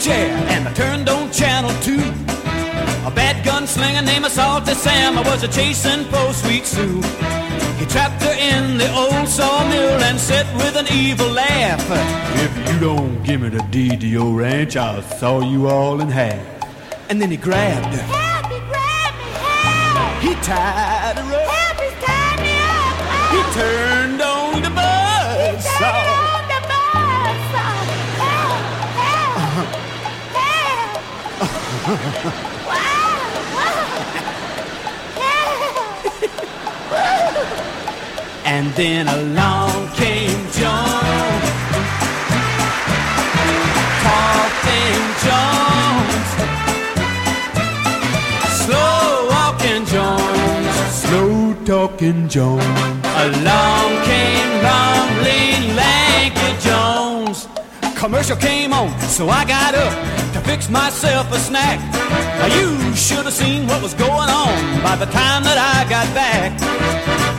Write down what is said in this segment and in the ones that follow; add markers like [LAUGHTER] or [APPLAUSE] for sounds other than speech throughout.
chair and I turned on channel two. A bad gunslinger named Salty Sam I was a chasing poor sweet Sue. He trapped her in the old sawmill and said with an evil laugh, If you don't give me the deed to your ranch, I'll saw you all in half. And then he grabbed her. Help, he grabbed me, help! He tied her up. Help, he's tied me up! He turned [LAUGHS] And then along came John. Talking Jones. Slow walking Jones. Slow talking Jones. Along came long, lean, lanky Jones. Commercial came on, so I got up to fix myself a snack. Now you should have seen what was going on by the time that I got back.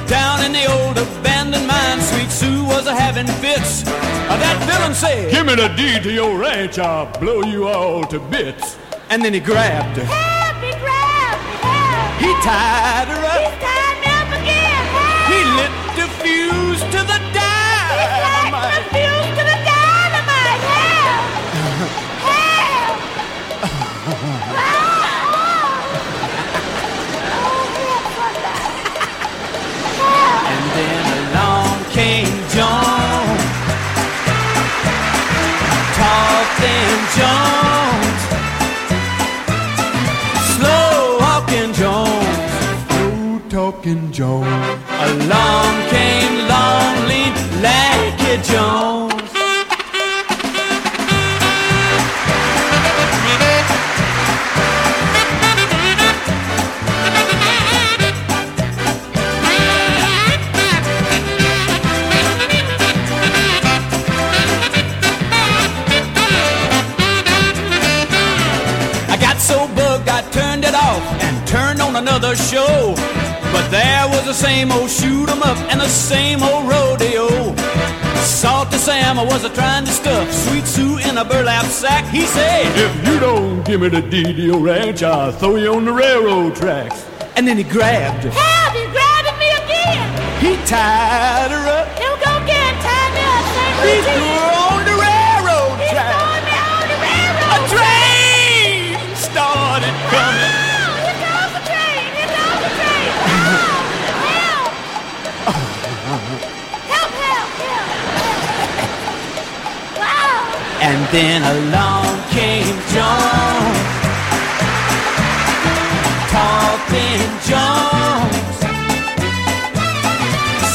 Down in the old abandoned mine, Sweet Sue was a having fits. That villain said, Give me the deed to your ranch, I'll blow you all to bits. And then he grabbed her. Help, he grabbed me, help! He tied her He's up. tied up Jones. Slow walking Jones. Slow talking Jones. Along came long, lean, lanky Jones. So bugged I turned it off and turned on another show. But there was the same old shoot 'em up and the same old rodeo. Salty Sam I was a trying to stuff Sweet Sue in a burlap sack. He said, If you don't give me the deed to your ranch, I'll throw you on the railroad tracks. And then he grabbed her. Help, he's grabbing me again! He tied her up. He'll go again, tie me up, St. then along came John. Talking Jones.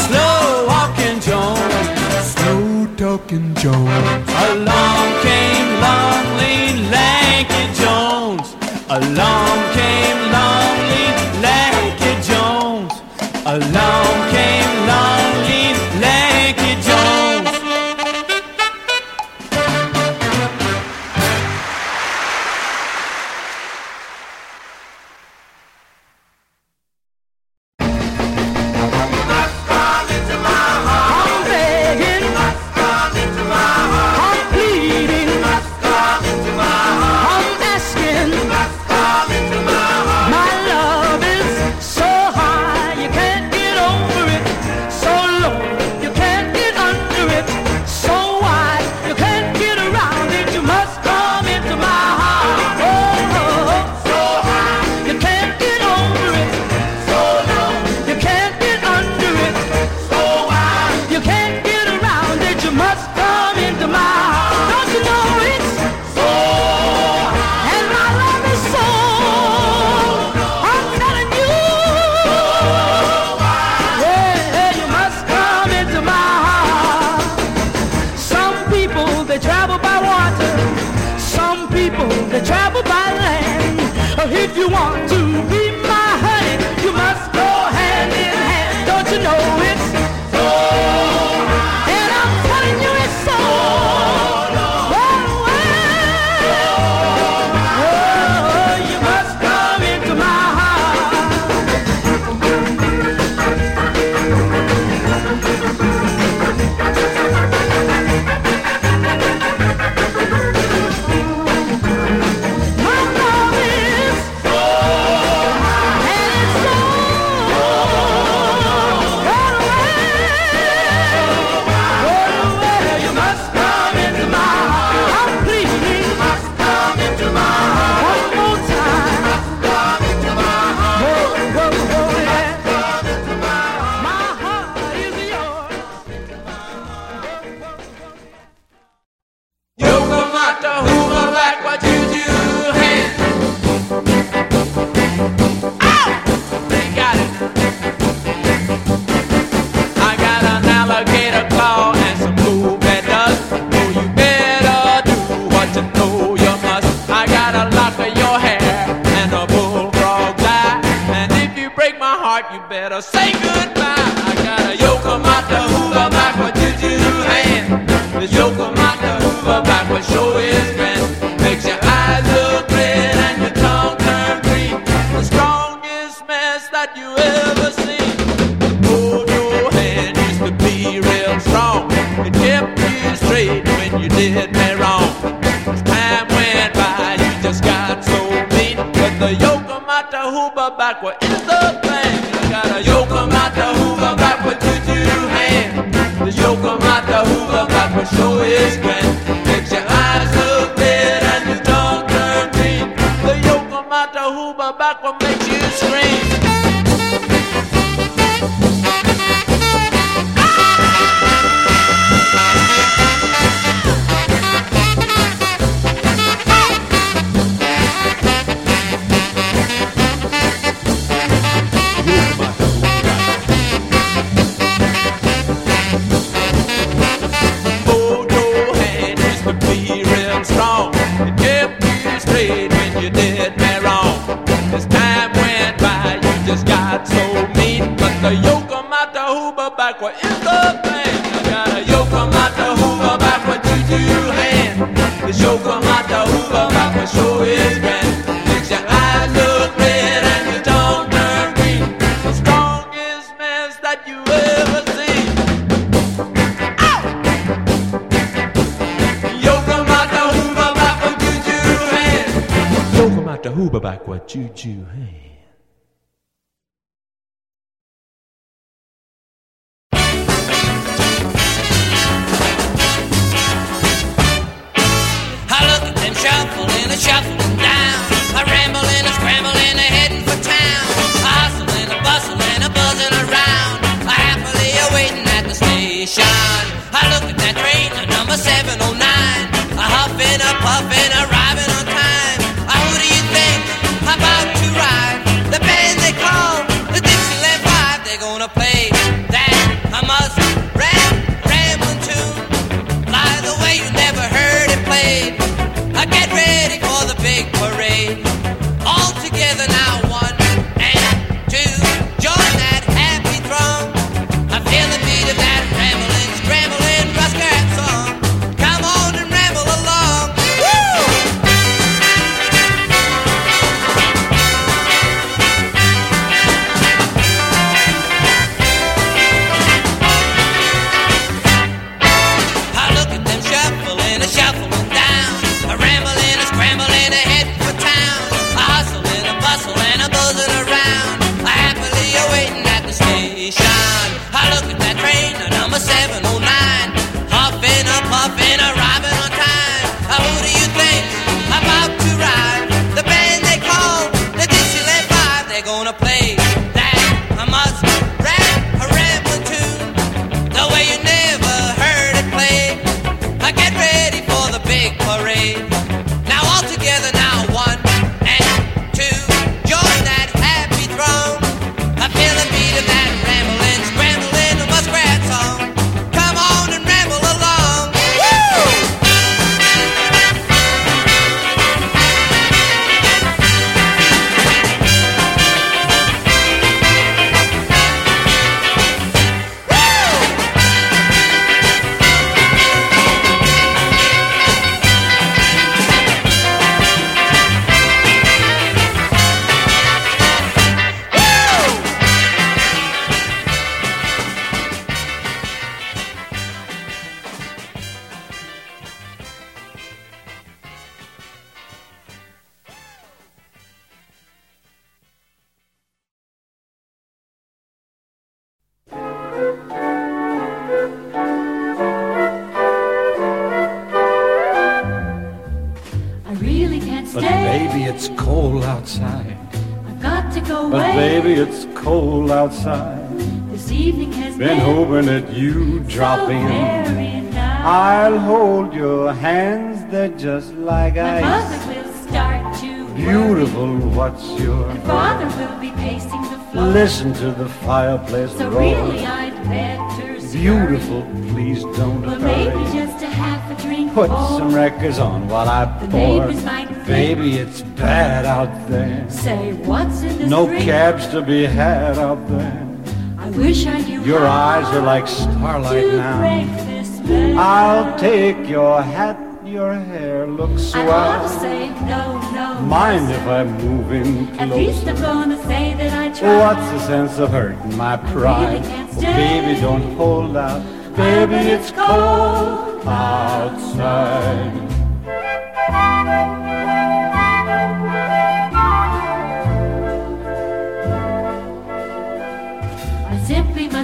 Slow walking Jones. Slow talking Jones. Along came long, lean, lanky Jones. Along came long, lean, lanky Jones. Along Hoover back. What is the plan? I got a Yokomata Hoover back. What you do you hand? It's Yokomata Hoover back. What show is grand? Makes your eyes look red and your tongue turn green. The strongest man that you ever seen. Ow! Yokomata Hoover back. What you do hand? Yokomata Hoover back. What you do hand? drop in. Nice. I'll hold your hands, they're just like My ice. Mother will start to Beautiful, worry. what's your and father will be pacing the floor. Listen to the fireplace so roar. Really I'd Beautiful, please don't well, hurry. maybe just a half a drink. Put some records on while I the pour. Baby, it's bad out there. Say what's in the No drink? cabs to be had out there. Your eyes are like starlight now. break this spell. I'll take your hat, your hair looks I swell. say no, no. Mind if sir. I'm moving At least I'm gonna say that I tried. What's the sense of hurting my pride? Oh, baby, don't hold out. Baby, it's cold outside.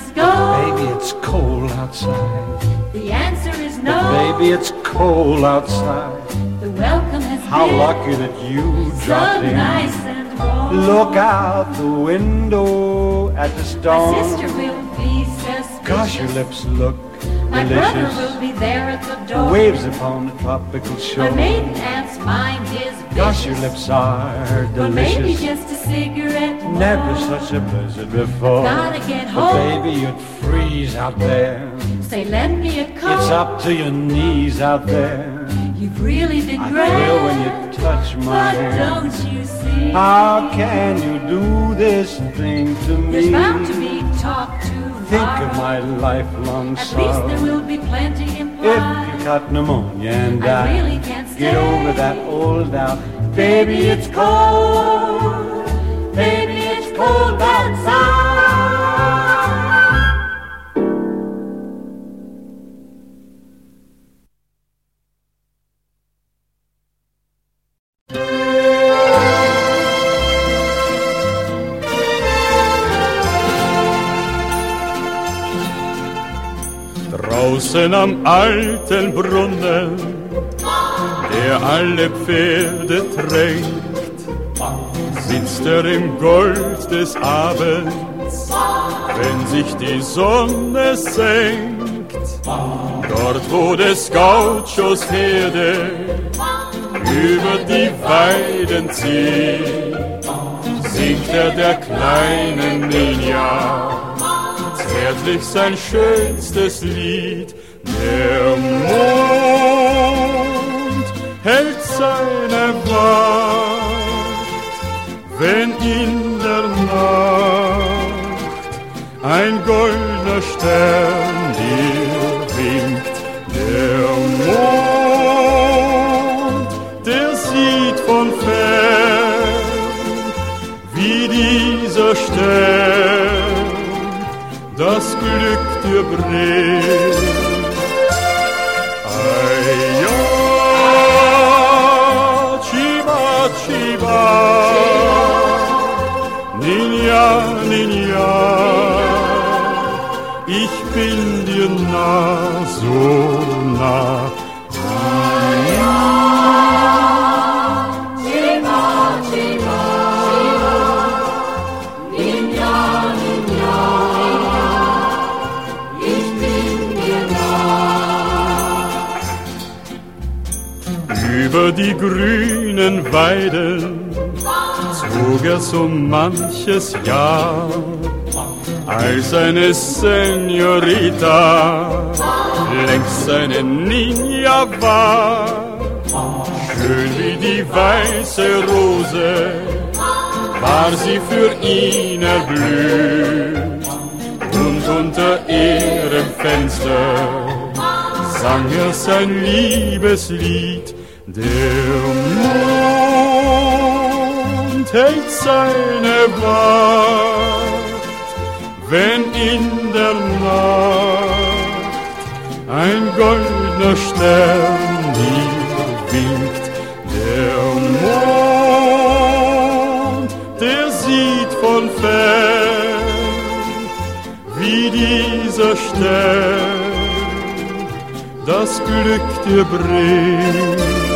Must go. Baby, it's cold outside. The answer is no. Baby, it's cold outside. The welcome has How been lucky that you so dropped in. nice and warm. Look out the window at the My sister will be suspicious. Gosh, your lips look My brother will delicious. be there at the door. Waves upon the tropical My shore. maiden aunt's mind is vicious. Gosh, your lips are But maybe delicious. just a cigarette more. Never such a blizzard before. Gotta get But baby, you'd freeze out there. Say, lend me a coat. It's up to your knees out there. You've really been I great. thrill when you touch my But hand. don't you see? How can you do this thing to me? There's bound to be talk Think of my lifelong At least there will be plenty If you got pneumonia and I die, really can't get over that old doubt. Baby, it's cold. Baby, it's cold outside. Draußen am alten Brunnen, der alle Pferde tränkt, sitzt er im Gold des Abends, wenn sich die Sonne senkt. Dort, wo des Gauchos Herde über die Weiden zieht, singt er der kleinen Ninja zärtlich sein schönstes Lied. Der Mond hält seine Wacht, wenn in der Nacht ein goldener Stern dir winkt. Der Mond, der sieht von fern, wie dieser Stern das Glück dir bringt. Ninja, ninja, ich bin dir nah, so nah. Über die grünen Weiden zog er so manches Jahr, als eine Senorita längst seine Ninja war. Schön wie die weiße Rose war sie für ihn erblüht und unter ihrem Fenster sang er sein Liebeslied. Der Mond hält seine Wacht, wenn in der Nacht ein goldener Stern dir winkt. Der Mond, der sieht von fern, wie dieser Stern das Glück dir bringt.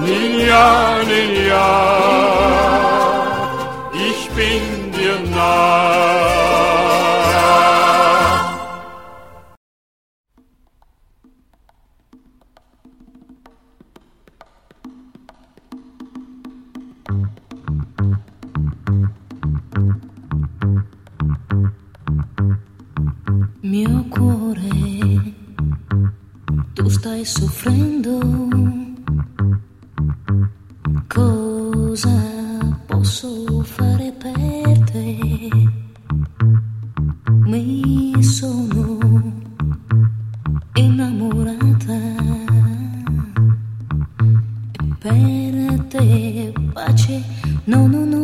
Ninja, ninja, ich bin dir nah. start stai soffrendo? Cosa posso fare per te? Mi sono innamorata e per te pace, no, no, no.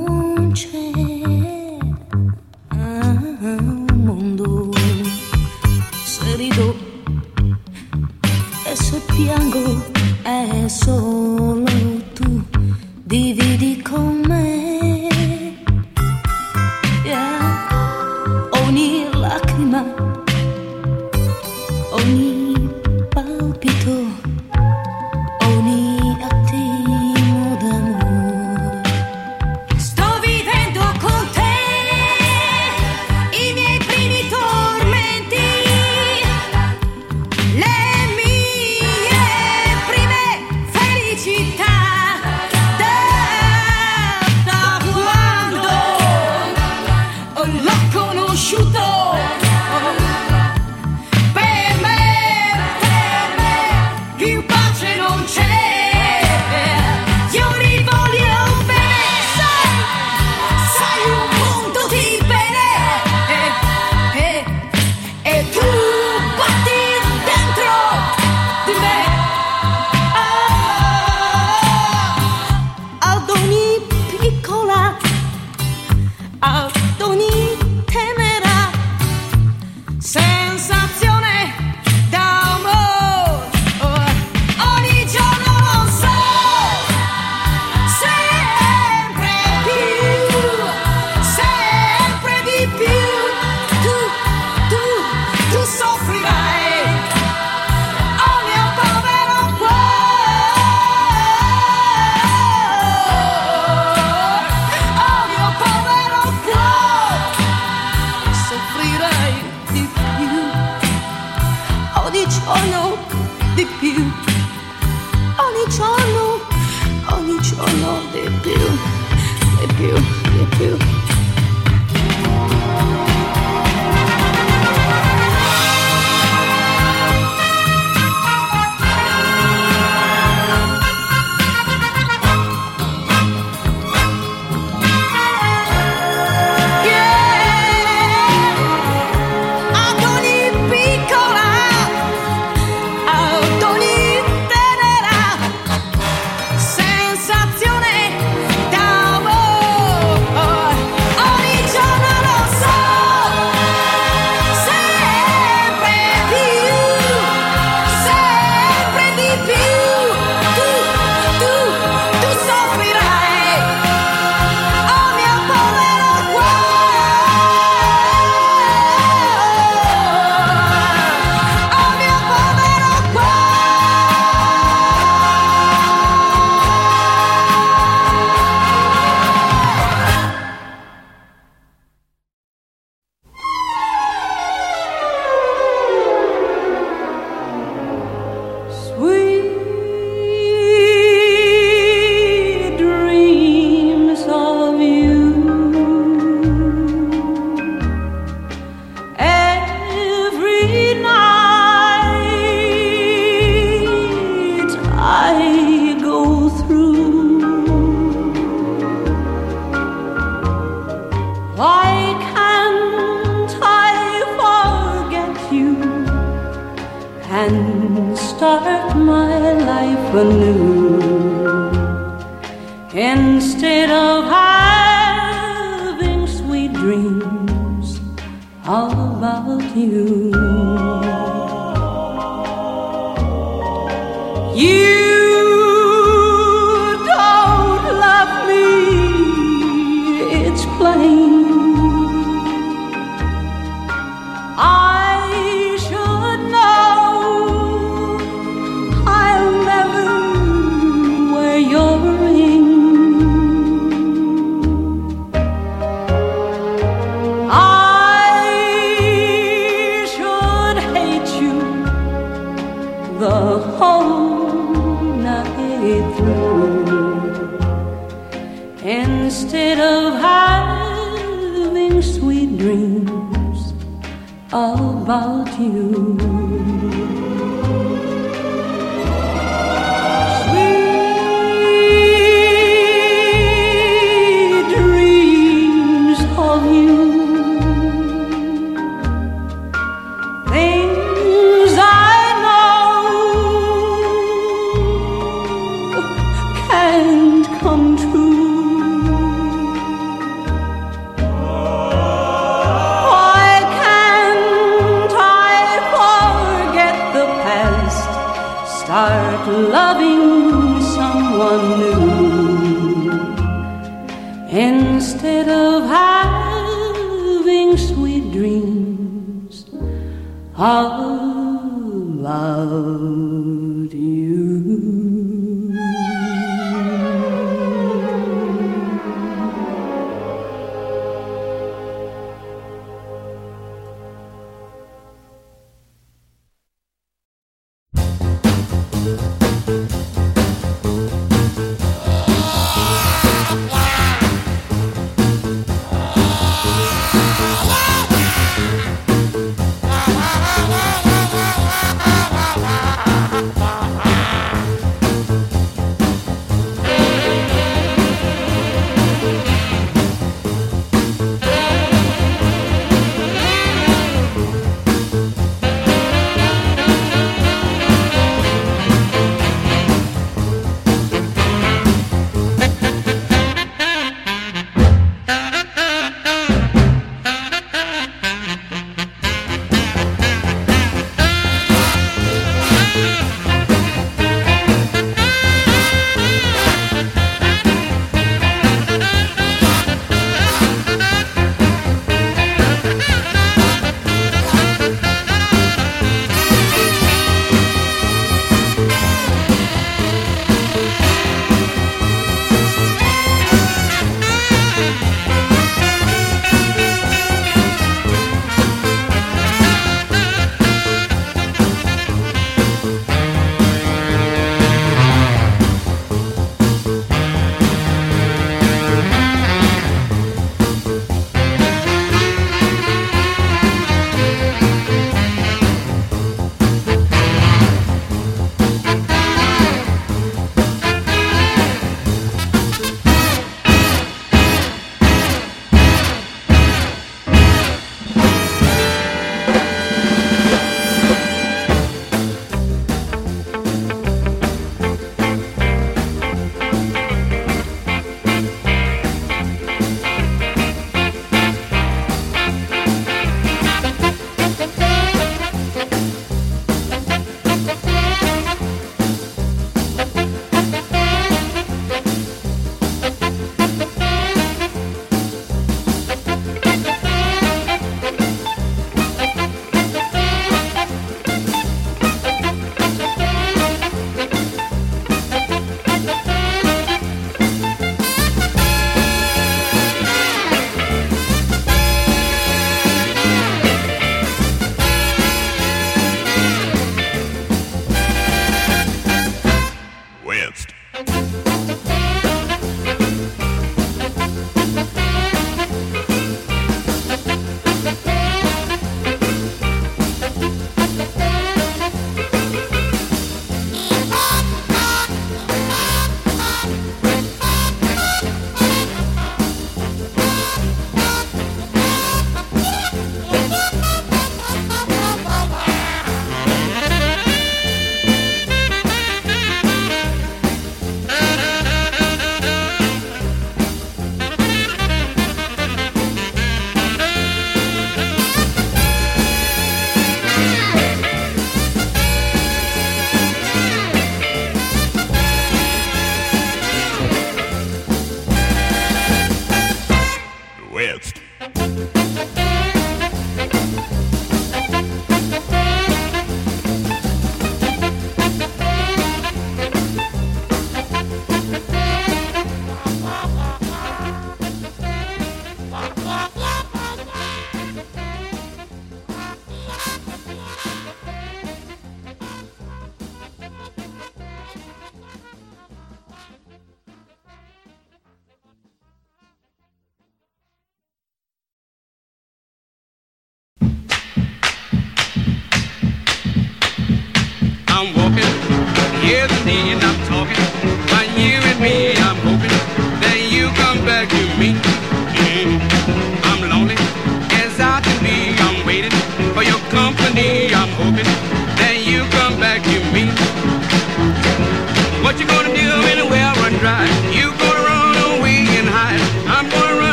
West.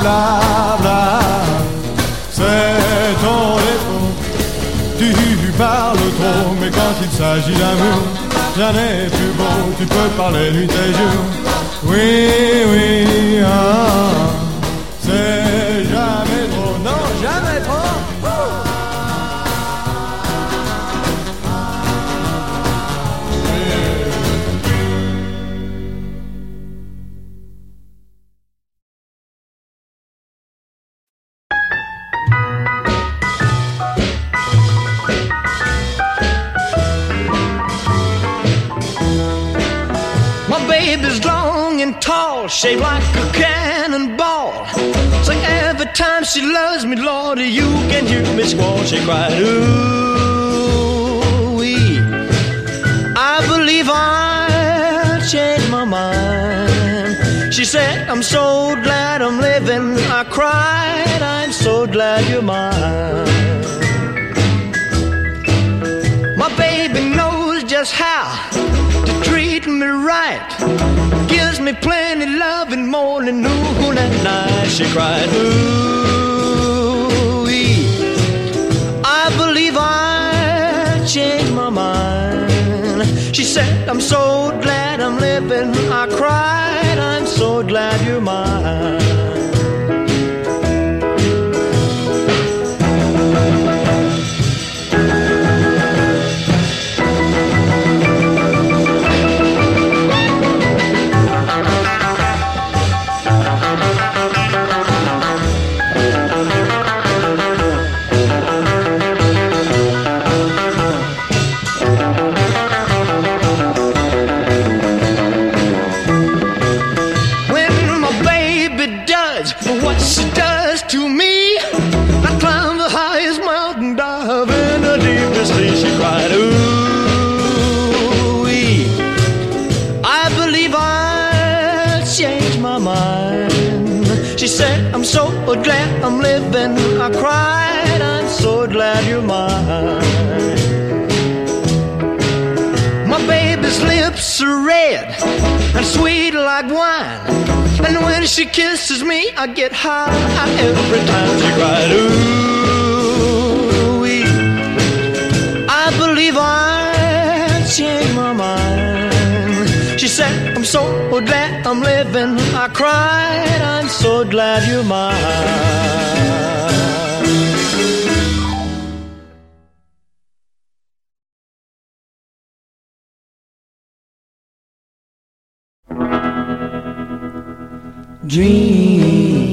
Bla c'est ton défaut. Tu parles trop, mais quand il s'agit d'amour, rien n'est plus beau. Tu peux parler nuit et jour. Oui, oui, ah, c'est shaped like a cannonball. So every time she loves me, Lord, you can hear me squall. She cried, ooh, wee. I believe I changed my mind. She said, I'm so glad I'm living. I cried, I'm so glad you're mine. Knows how to treat me right. Gives me plenty love in morning, noon, and night. She cried, ooh, I believe I changed my mind. She said, I'm so glad I'm living. I cried, I'm so glad you're mine. And sweet like wine. And when she kisses me, I get high every time she cried. Ooh, I believe I changed my mind. She said, I'm so glad I'm living. I cried, I'm so glad you're mine. Dream,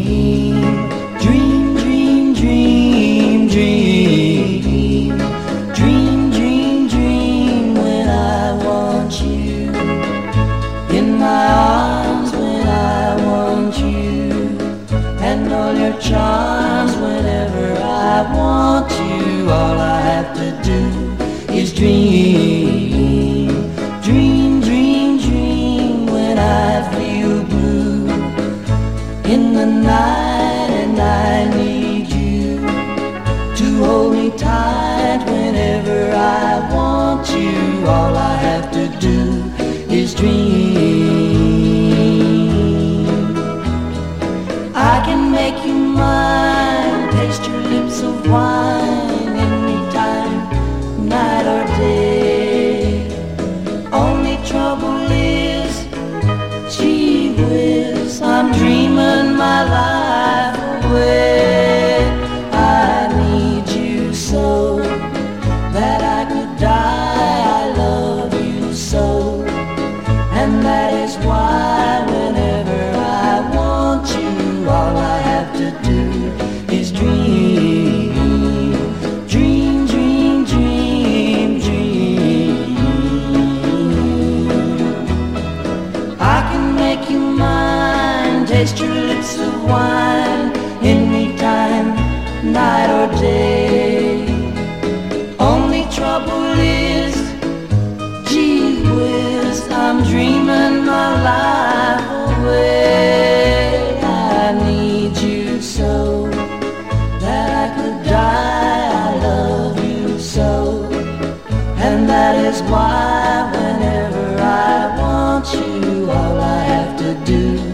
is why whenever I want you, all I have to do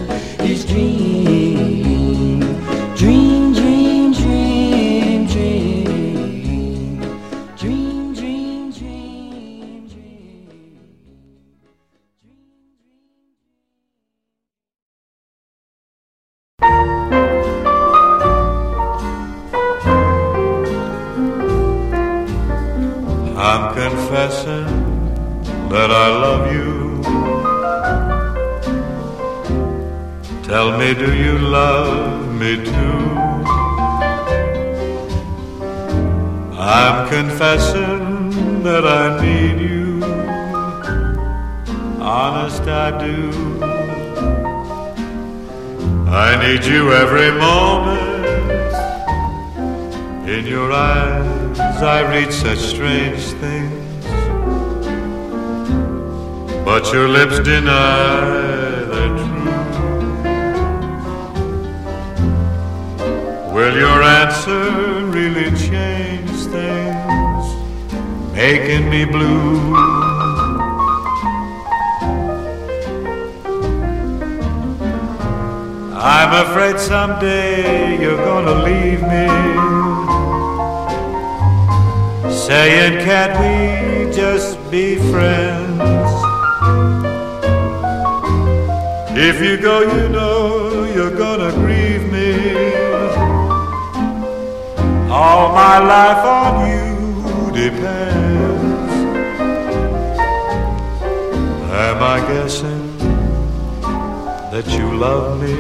need you every moment. In your eyes, I read such strange things. But your lips deny the truth. Will your answer really change things, making me blue? I'm afraid someday you're gonna leave me. Saying, can't we just be friends? If you go, you know you're gonna grieve me. All my life on you depends. Am I guessing? that you love me.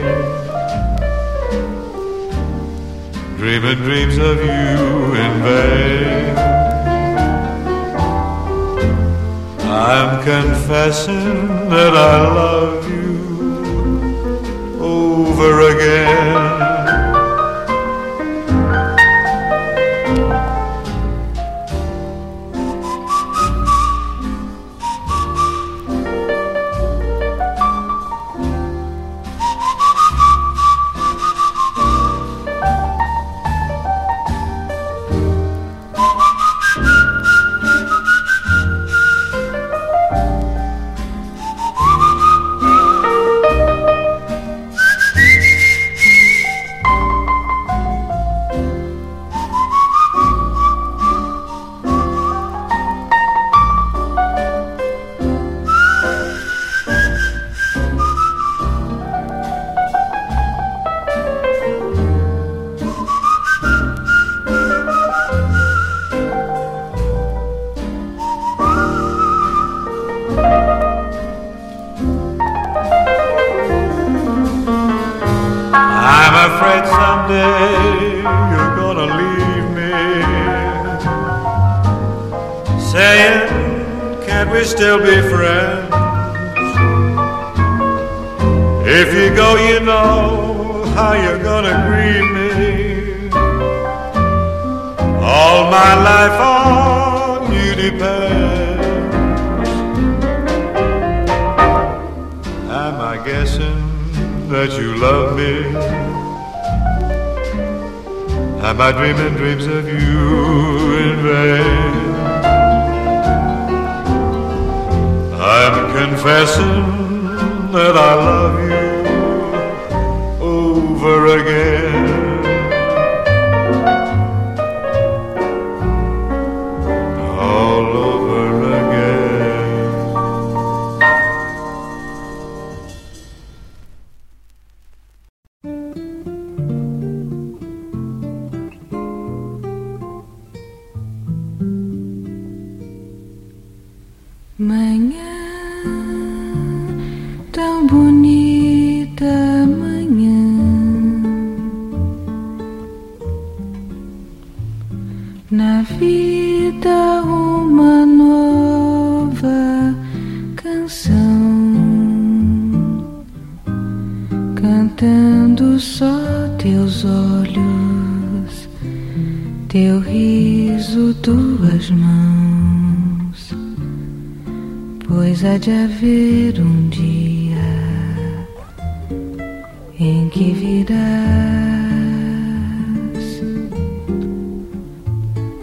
Dreaming dreams of you in vain. I'm confessing that I love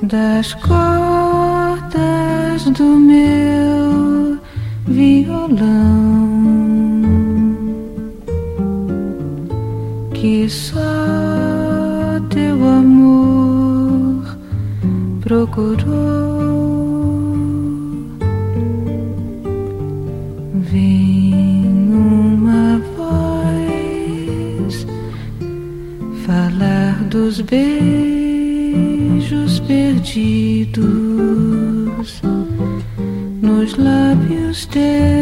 das cordas do meu violão que só teu amor procurou. Vem uma voz falar dos beijos perdidos nos lábios teus.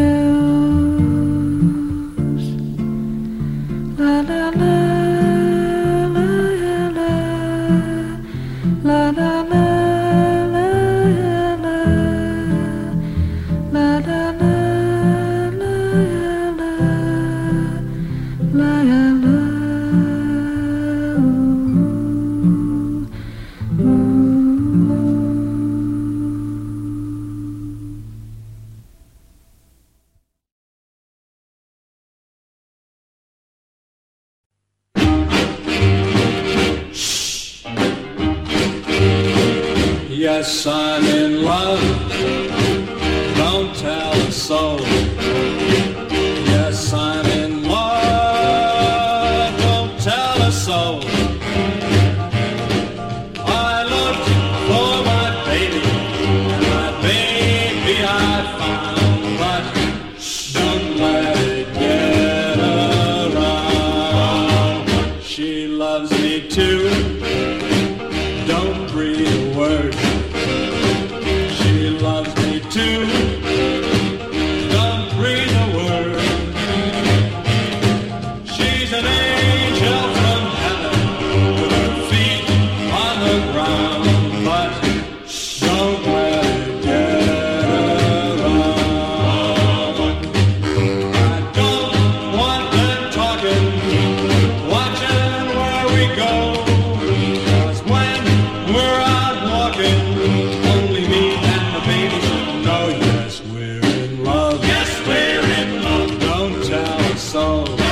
song.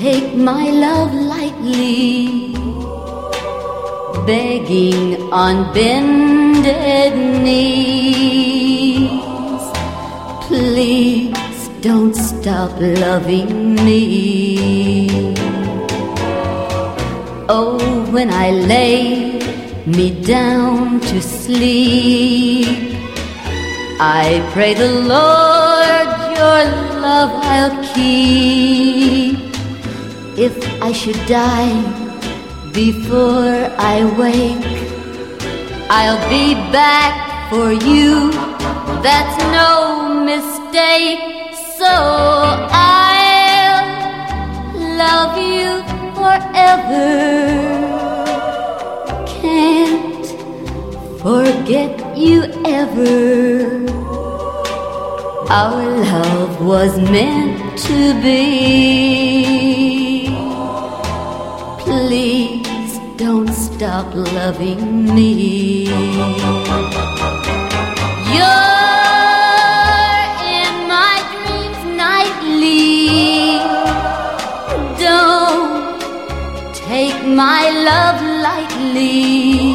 Take my love lightly. Begging on bended knees. Please don't stop loving me. Oh, when I lay me down to sleep, I pray the Lord your love I'll keep. If I should die before I wake, I'll be back for you. That's no mistake. So I'll love you forever. Can't forget you ever. Our love was meant to be. Please don't stop loving me. You're in my dreams nightly. Don't take my love lightly.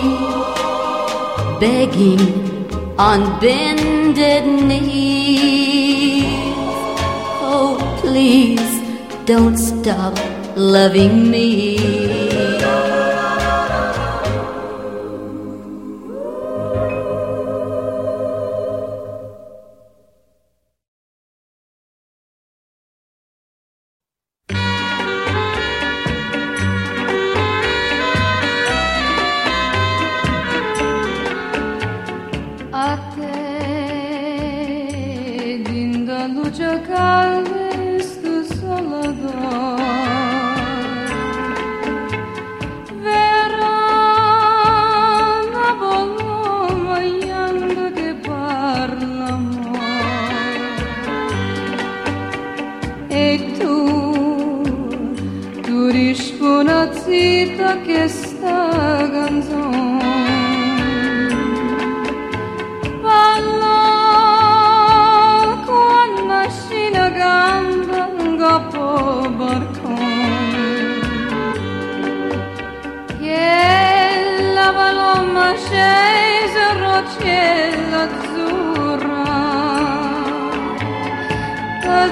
Begging on bended knees. Oh, please don't stop loving me.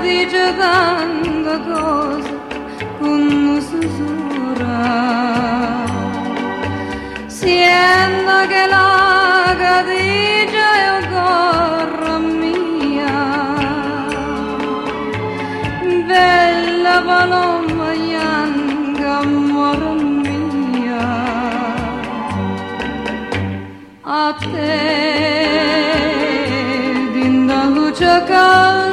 Tanta cosa con sussurra Siendo che la cadigia è ancora mia Bella paloma bianca, amore mia A te Dinda luce calda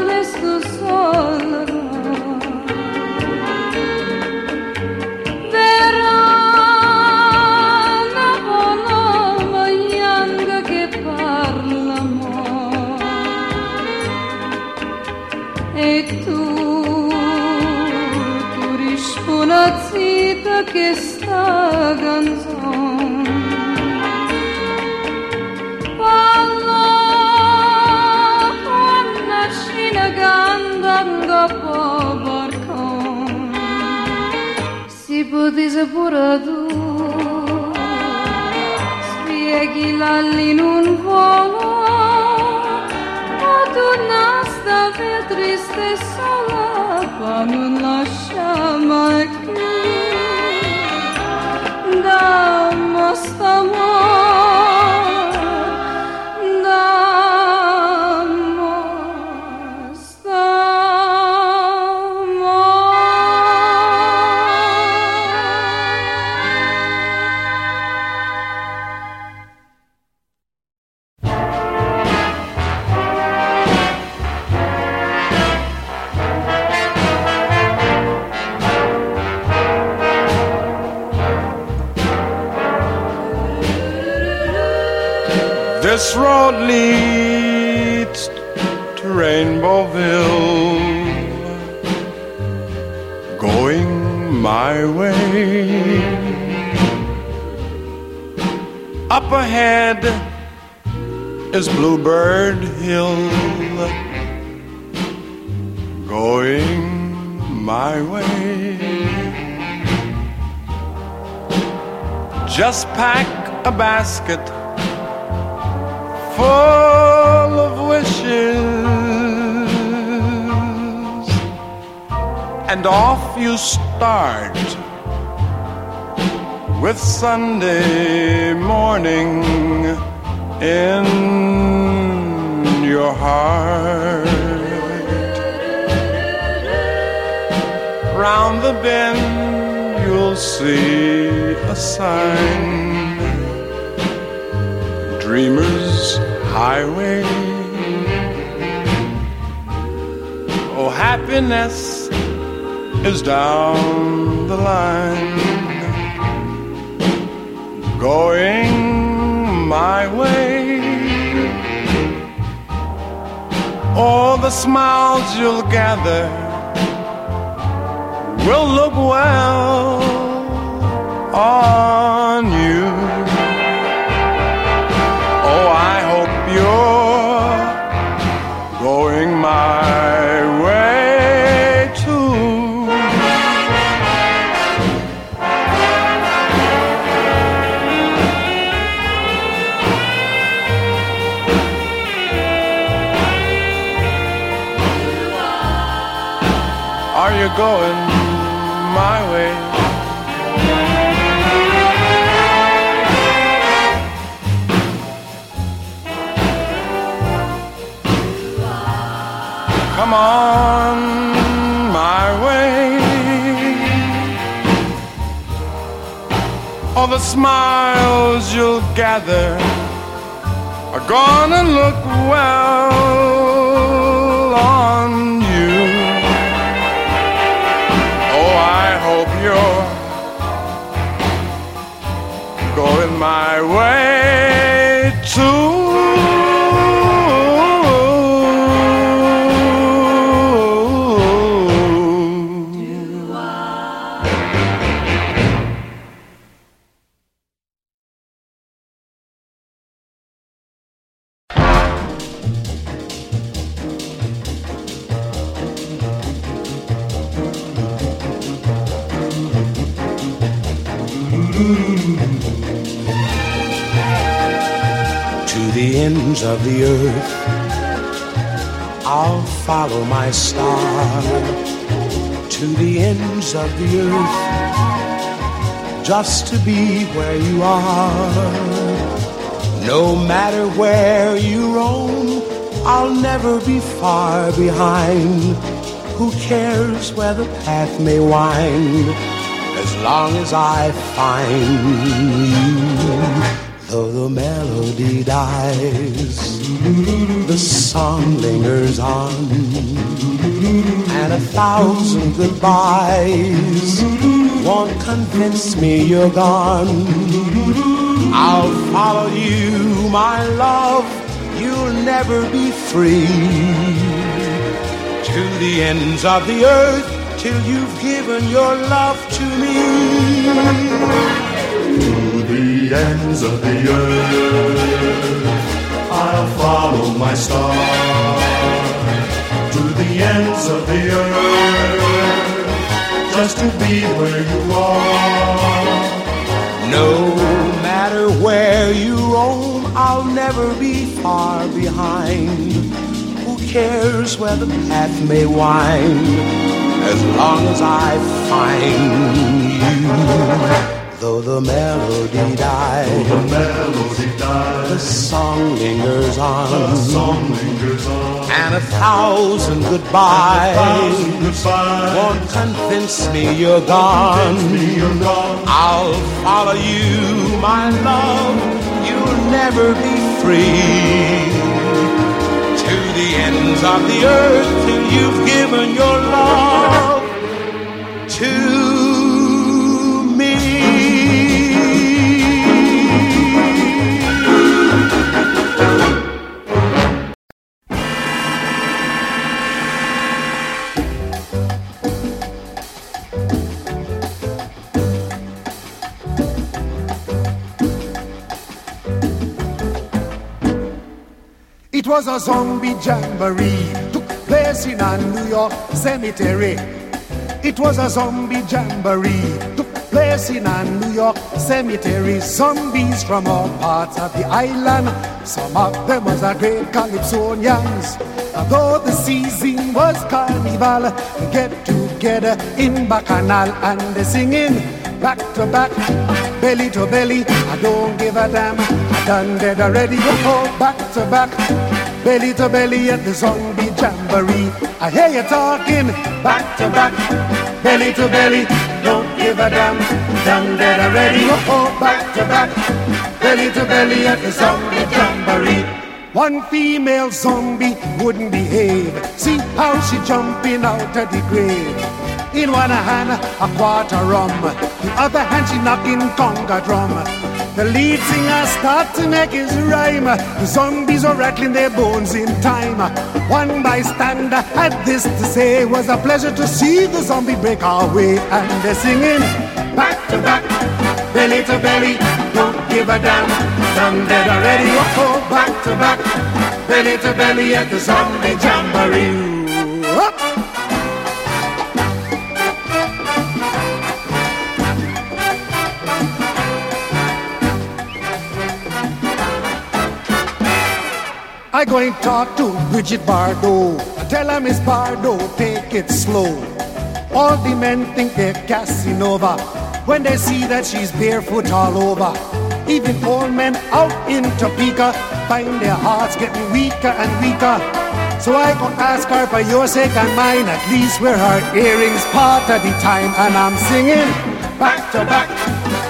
si potesse pure tu spieghi l'alli in un volo ma tu nasta per triste e sola is Bluebird Hill, going my way. Just pack a basket full of wishes, and off you start with Sunday morning in your heart. Round the bend, you'll see a sign Dreamer's Highway. Oh, happiness is down the line, going my way. All the smiles you'll gather will look well on you. Oh, I hope you're going my way? Come on my way. All the smiles you'll gather are gonna look well you're going my way too. Ends of the earth, I'll follow my star. To the ends of the earth, just to be where you are. No matter where you roam, I'll never be far behind. Who cares where the path may wind? As long as I find you, though the melody dies, the song lingers on, and a thousand goodbyes won't convince me you're gone. I'll follow you, my love, you'll never be free to the ends of the earth till you've given your love to me. The ends of the earth, I'll follow my star. To the ends of the earth, just to be where you are. No matter where you roam, I'll never be far behind. Who cares where the path may wind? As long as I find you, though the melody dies, the melody dies, the song lingers on, the song lingers on, and a thousand goodbyes, and a thousand goodbyes won't convince me you're gone. Convince me you're gone. I'll follow you, my love. You'll never be free to the ends of the earth till you've given your love to It was a zombie jamboree, took place in a New York cemetery. It was a zombie jamboree, took place in a New York cemetery. Zombies from all parts of the island, some of them was a great calypsonians. Although the season was carnival, they get together in Bacchanal and they singing back to back, belly to belly. I don't give a damn. I done dead already. Oh, oh back to back, belly to belly at the zombie jamboree. I hear you talking back to back, belly to belly. Don't give a damn. Done dead already. Oh, oh, back to back, belly to belly at the zombie jamboree. One female zombie wouldn't behave. See how she jumping out of the grave. In one hand, a quarter rum. The other hand, she knocking conga drum. The lead singer start to make his rhyme. The zombies are rattling their bones in time. One bystander had this to say. It was a pleasure to see the zombie break our way. And they're singing back to back, belly to belly. Don't give a damn. Done dead already. Oh, back to back, belly to belly at the zombie jamboree. Up. I go and talk to Brigitte Bardot. I tell her, Miss Bardot, take it slow. All the men think they're Casanova when they see that she's barefoot all over. Even old men out in Topeka find their hearts getting weaker and weaker. So I go ask her for your sake and mine, at least wear her earrings part of the time. And I'm singing back to back,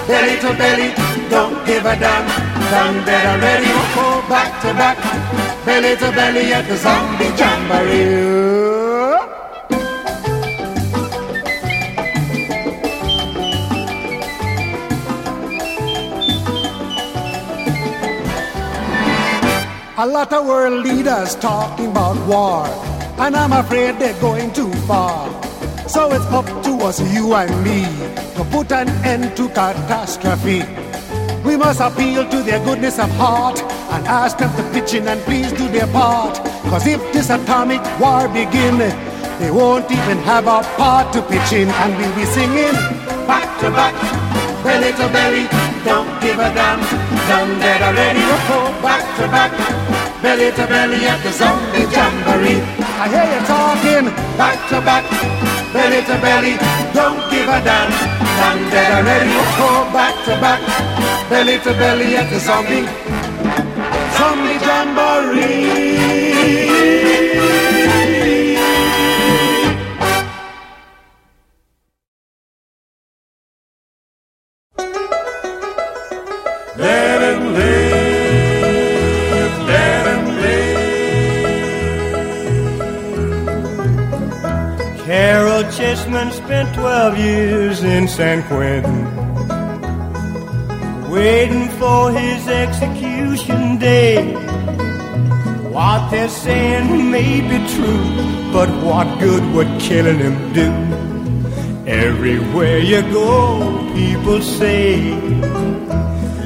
belly to belly, don't give a damn. Done dead already, go back to back, belly to belly at the zombie jamboree. A lot of world leaders talking about war, and I'm afraid they're going too far. So it's up to us, you and me, to put an end to catastrophe. We must appeal to their goodness of heart and ask them to pitch in and please do their part. Cause if this atomic war begin, they won't even have a part to pitch in and we'll be singing back to back, belly to belly, don't give a damn. Done dead already, go back to back, belly to belly at the zombie jamboree. I hear you talking, back to back, belly to belly, don't give a damn. Done dead already, go back to back, belly to belly at the zombie, zombie jamboree. Spent 12 years in San Quentin, waiting for his execution day. What they're saying may be true, but what good would killing him do? Everywhere you go, people say,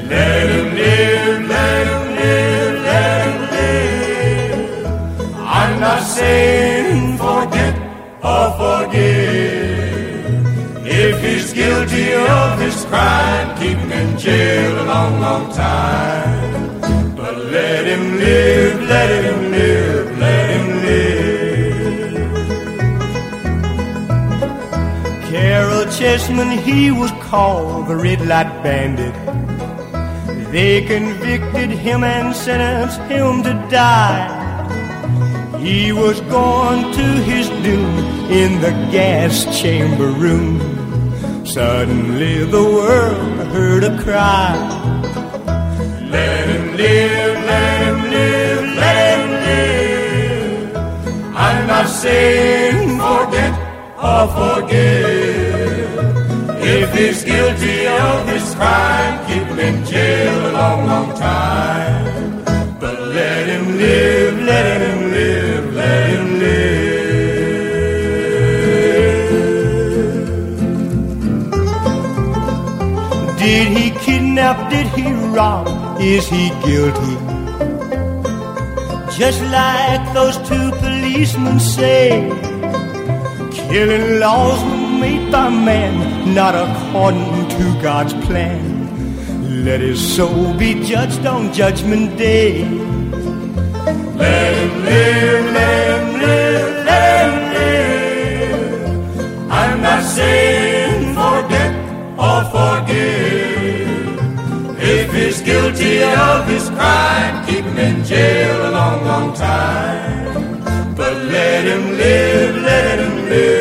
Let him live, let him live, let him live. I'm not saying or forgive. If he's guilty of this crime, keep him in jail a long, long time. But let him live, let him live, let him live. Caryl Chessman, he was called the Red Light Bandit. They convicted him and sentenced him to die. He was going to his doom in the gas chamber room. Suddenly the world heard a cry. Let him live, let him live, let him live. I'm not saying forget or forgive. If he's guilty of this crime, keep him in jail a long, long time. But let him live, Is he guilty? Just like those two policemen say, killing laws were made by man, not according to God's plan. Let his soul be judged on Judgment Day. Let him live, of his crime, keep him in jail a long, long time. But let him live, let him live,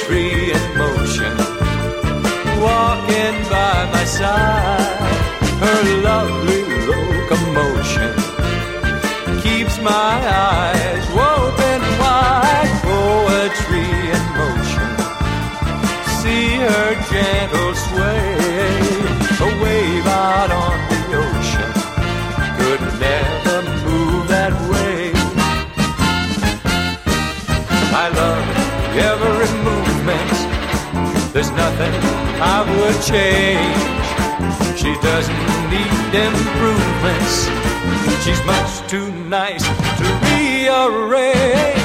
Poetry in motion. Walking by my side, I would change. She doesn't need improvements. She's much too nice to rearrange.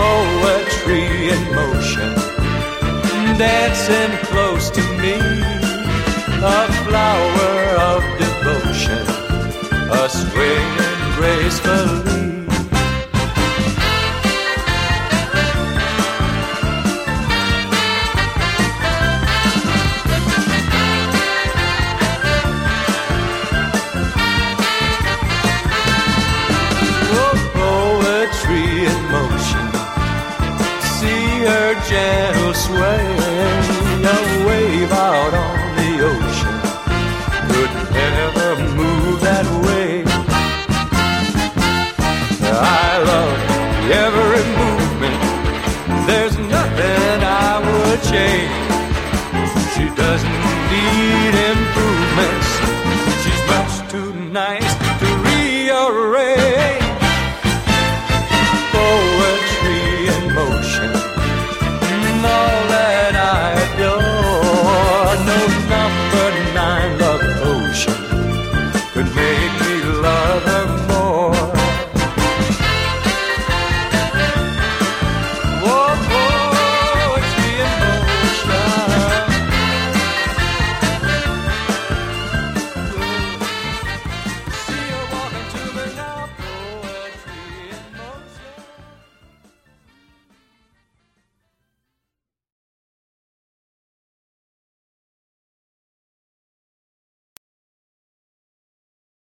Poetry in motion, dancing close to me. A flower of devotion, a swinging gracefully.